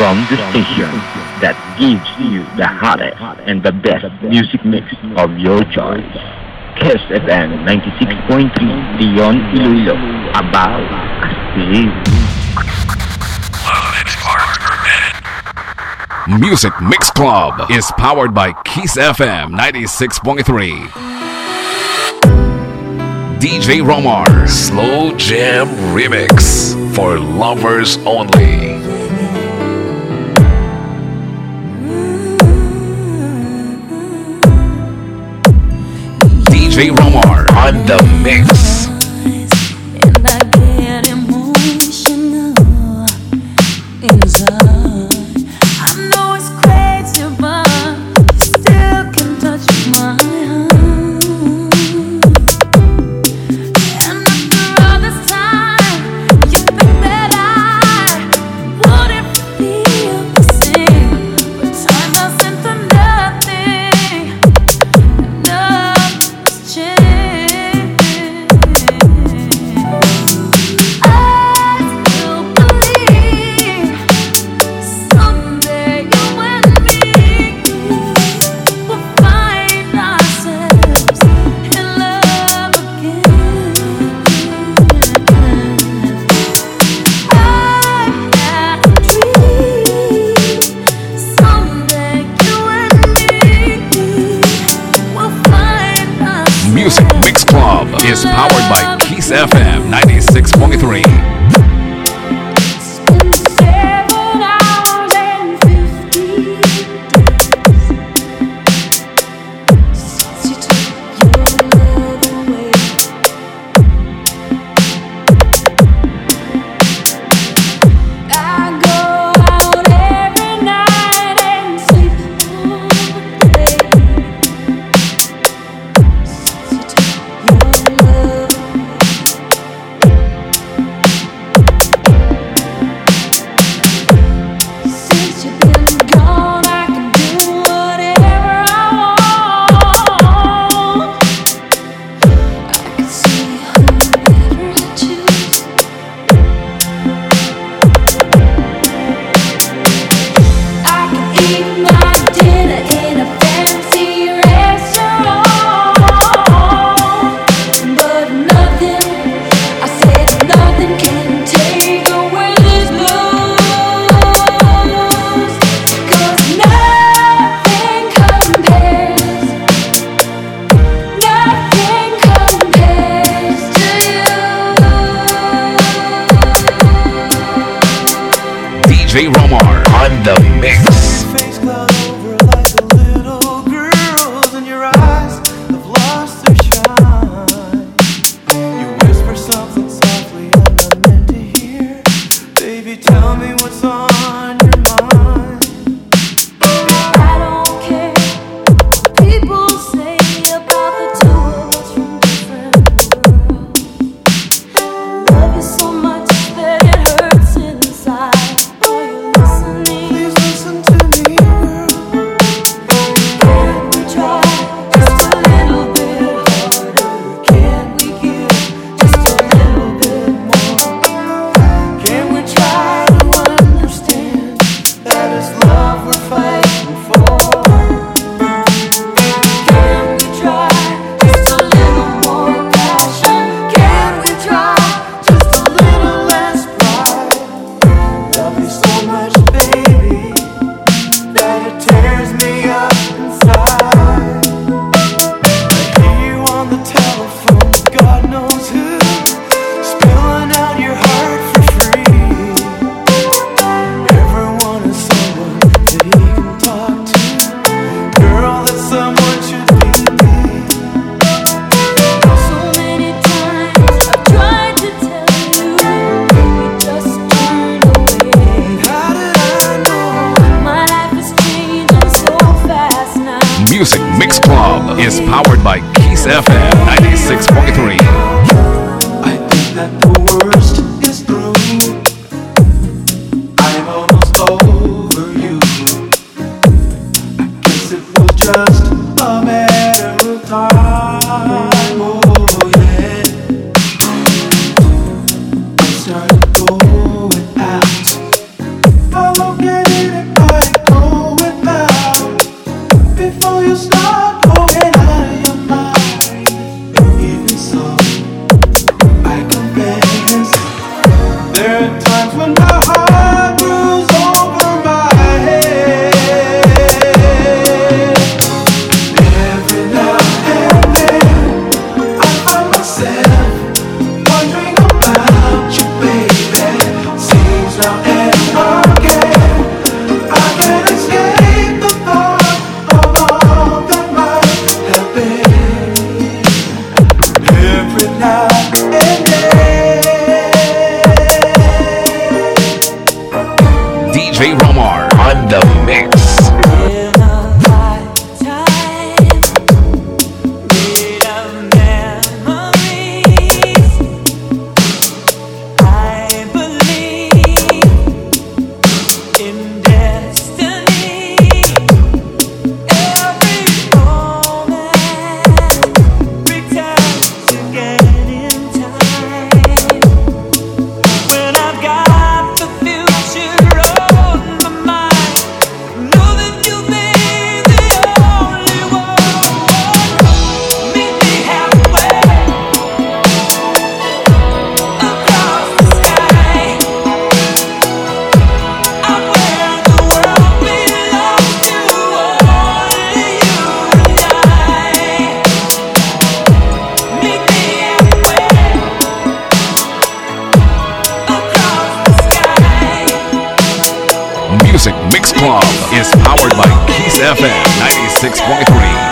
from the station that gives you the hottest and the best music mix of your choice. Kiss FM 96.3 Dion Iloilo about Astig. Music Mix Club is powered by Kiss FM 96.3. DJ Romar Slow Jam Remix for lovers only. DJ Romar on the mix. FM. is powered by Kiss FM 96.3. 6.3.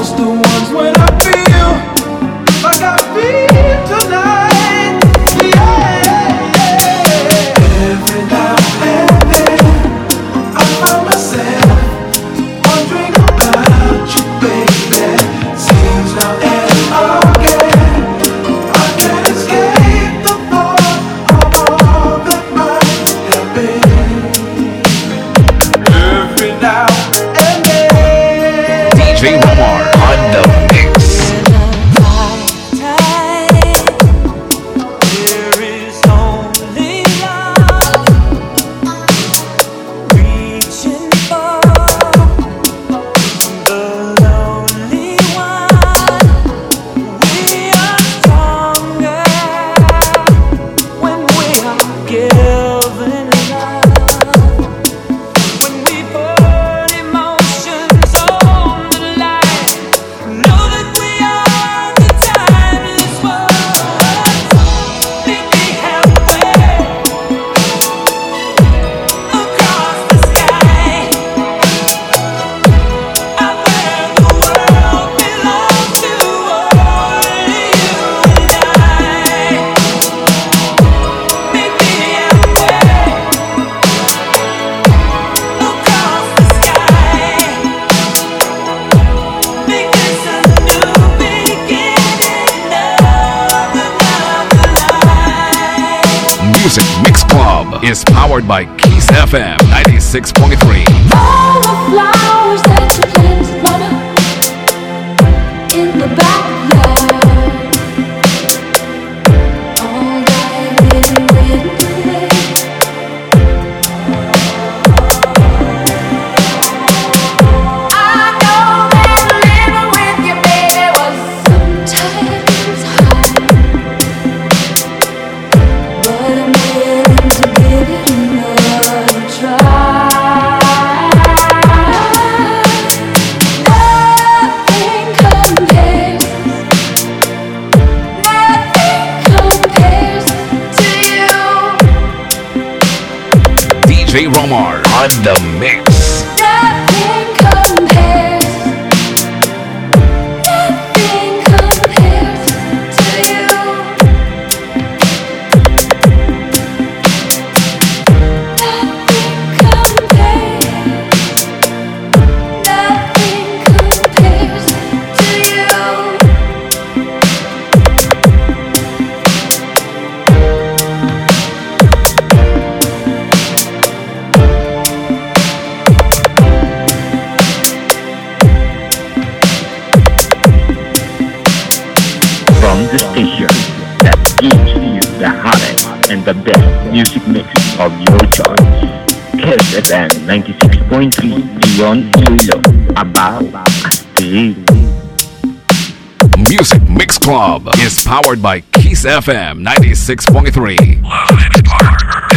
just the ones when I is powered by Kiss FM 96.3. you. On the mix. The best music mix of your choice. Kiss FM 96.3 Beyond Iloilo. About. Music Mix Club is powered by Kiss FM 96.3.